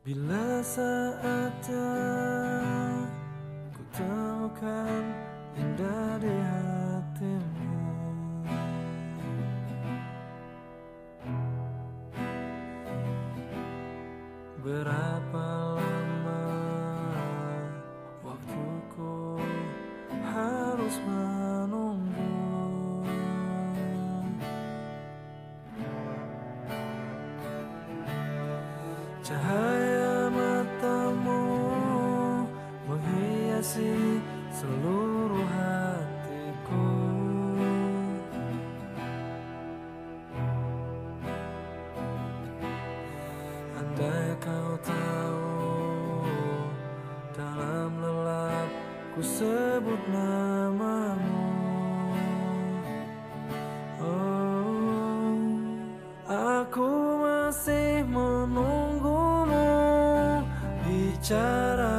Bila saatnya ku temukan indah di hatimu. Berapa lama waktuku harus menunggu? Cahaya seluruh hatiku. Andai kau tahu dalam lelap ku sebut namamu. Oh, aku masih menunggumu bicara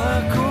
aku